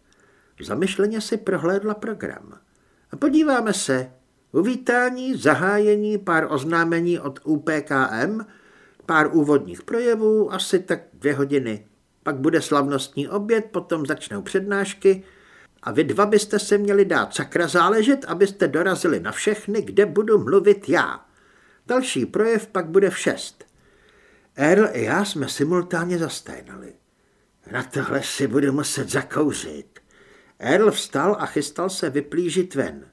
Speaker 1: Zamyšleně si prohlédla program. A podíváme se. Uvítání, zahájení, pár oznámení od UPKM, pár úvodních projevů, asi tak dvě hodiny. Pak bude slavnostní oběd, potom začnou přednášky a vy dva byste se měli dát sakra záležet, abyste dorazili na všechny, kde budu mluvit já. Další projev pak bude v šest. Earl i já jsme simultánně zasténali. Na tohle si budu muset zakouřit. Earl vstal a chystal se vyplížit ven.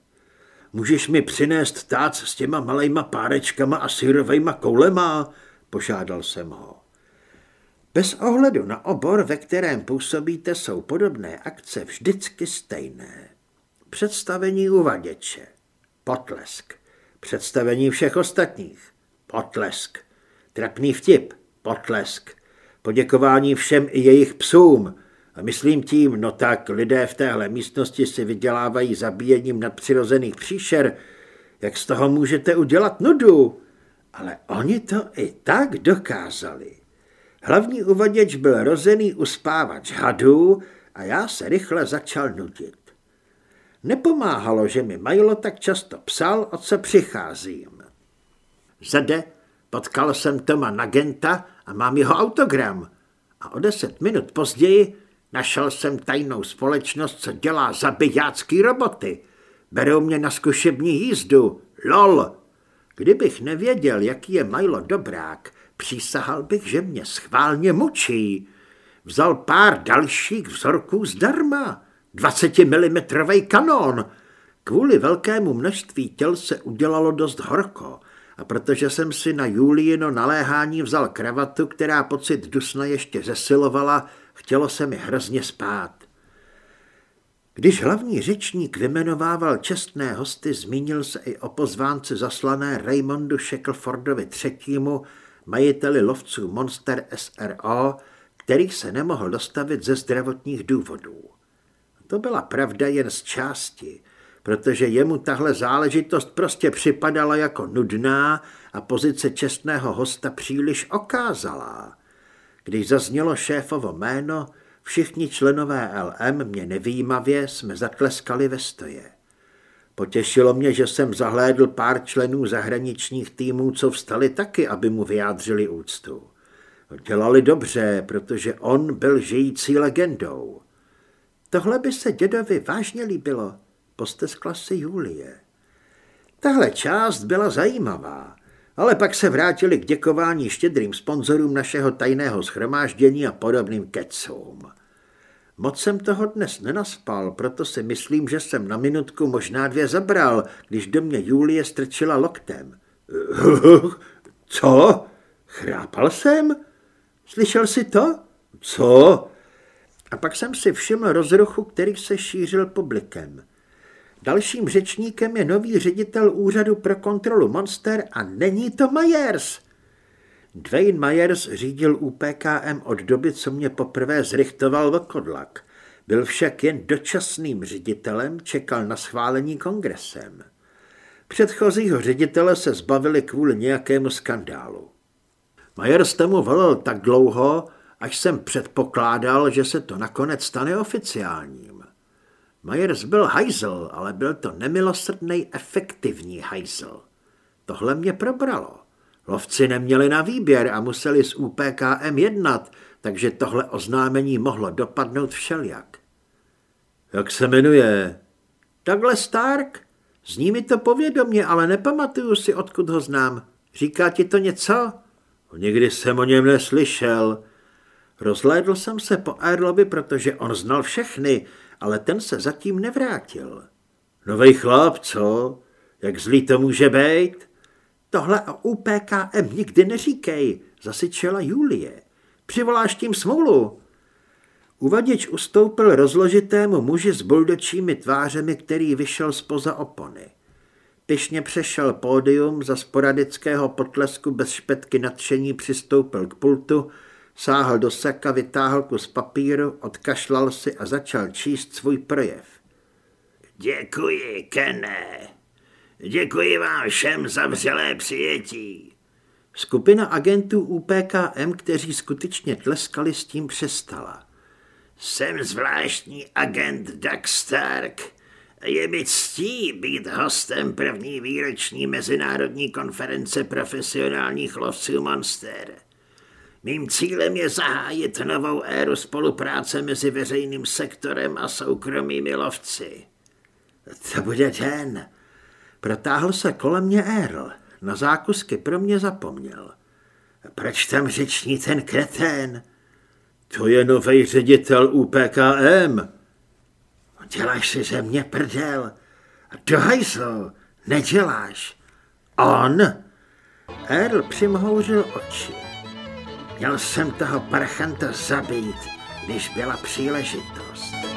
Speaker 1: Můžeš mi přinést tác s těma malejma párečkama a syrovejma koulema? Požádal jsem ho. Bez ohledu na obor, ve kterém působíte, jsou podobné akce vždycky stejné. Představení uvaděče. Potlesk. Představení všech ostatních. Potlesk. Trapný vtip. Potlesk. Poděkování všem i jejich psům. A myslím tím, no tak lidé v téhle místnosti si vydělávají zabíjením nadpřirozených příšer. Jak z toho můžete udělat nudu? Ale oni to i tak dokázali. Hlavní uvaděč byl rozený uspávač hadů a já se rychle začal nudit. Nepomáhalo, že mi Majlo tak často psal, o co přicházím. Zade, potkal jsem Toma Nagenta a mám jeho autogram. A o deset minut později našel jsem tajnou společnost, co dělá zabijácký roboty. Berou mě na zkušební jízdu. LOL! Kdybych nevěděl, jaký je Milo dobrák, přísahal bych, že mě schválně mučí. Vzal pár dalších vzorků zdarma. 20 mm kanón. Kvůli velkému množství těl se udělalo dost horko a protože jsem si na Juliino naléhání vzal kravatu, která pocit dusna ještě zesilovala, chtělo se mi hrozně spát. Když hlavní řečník vymenovával čestné hosty, zmínil se i o pozvánce zaslané Raymondu Shacklefordovi III., majiteli lovců Monster SRO, který se nemohl dostavit ze zdravotních důvodů. To byla pravda jen z části, protože jemu tahle záležitost prostě připadala jako nudná a pozice čestného hosta příliš okázalá. Když zaznělo šéfovo jméno, všichni členové LM mě nevýjimavě jsme zatleskali ve stoje. Potěšilo mě, že jsem zahlédl pár členů zahraničních týmů, co vstali taky, aby mu vyjádřili úctu. Dělali dobře, protože on byl žijící legendou. Tohle by se dědovi vážně líbilo, posteskla si Julie. Tahle část byla zajímavá, ale pak se vrátili k děkování štědrým sponzorům našeho tajného schromáždění a podobným kecům. Moc jsem toho dnes nenaspal, proto si myslím, že jsem na minutku možná dvě zabral, když do mě Julie strčila loktem. Co? Chrápal jsem? Slyšel jsi to? Co? A pak jsem si všiml rozruchu, který se šířil publikem. Dalším řečníkem je nový ředitel úřadu pro kontrolu Monster a není to Myers. Dwayne Myers řídil UPKM od doby, co mě poprvé zrychtoval vlkodlak. Byl však jen dočasným ředitelem, čekal na schválení kongresem. Předchozího ředitele se zbavili kvůli nějakému skandálu. Myers tomu volil tak dlouho, až jsem předpokládal, že se to nakonec stane oficiálním. Myers byl hajzl, ale byl to nemilosrdný, efektivní hajzl. Tohle mě probralo. Lovci neměli na výběr a museli s UPKM jednat, takže tohle oznámení mohlo dopadnout všelijak. Jak se jmenuje? Douglas Stark? Zní mi to povědomě, ale nepamatuju si, odkud ho znám. Říká ti to něco? Nikdy jsem o něm neslyšel. Rozhlédl jsem se po Erlovi, protože on znal všechny, ale ten se zatím nevrátil. Novej chlap, co? Jak zlý to může být? Tohle o UPKM nikdy neříkej, zasyčela Julie. Přivoláš tím smůlu. Uvaděč ustoupil rozložitému muži s buldočími tvářemi, který vyšel spoza opony. Pyšně přešel pódium, za sporadického potlesku bez špetky nadšení přistoupil k pultu, sáhl do saka, vytáhl kus papíru, odkašlal si a začal číst svůj projev.
Speaker 2: Děkuji, Kene. Děkuji vám všem za vřelé přijetí.
Speaker 1: Skupina agentů UPKM, kteří skutečně tleskali, s tím přestala.
Speaker 2: Jsem zvláštní agent Doug Stark. Je mi ctí být hostem první výroční mezinárodní konference profesionálních lovců Monster. Mým cílem je zahájit novou éru spolupráce mezi veřejným sektorem a soukromými lovci.
Speaker 1: To bude ten. Protáhl se kolem mě Earl. Na zákusky pro mě zapomněl. Proč tam řeční ten kretén? To je nový ředitel UPKM. Děláš si ze mě prdel. Do hajzlu, neděláš. On? Earl přimhouřil oči. Měl jsem toho parchanta zabít, když byla příležitost.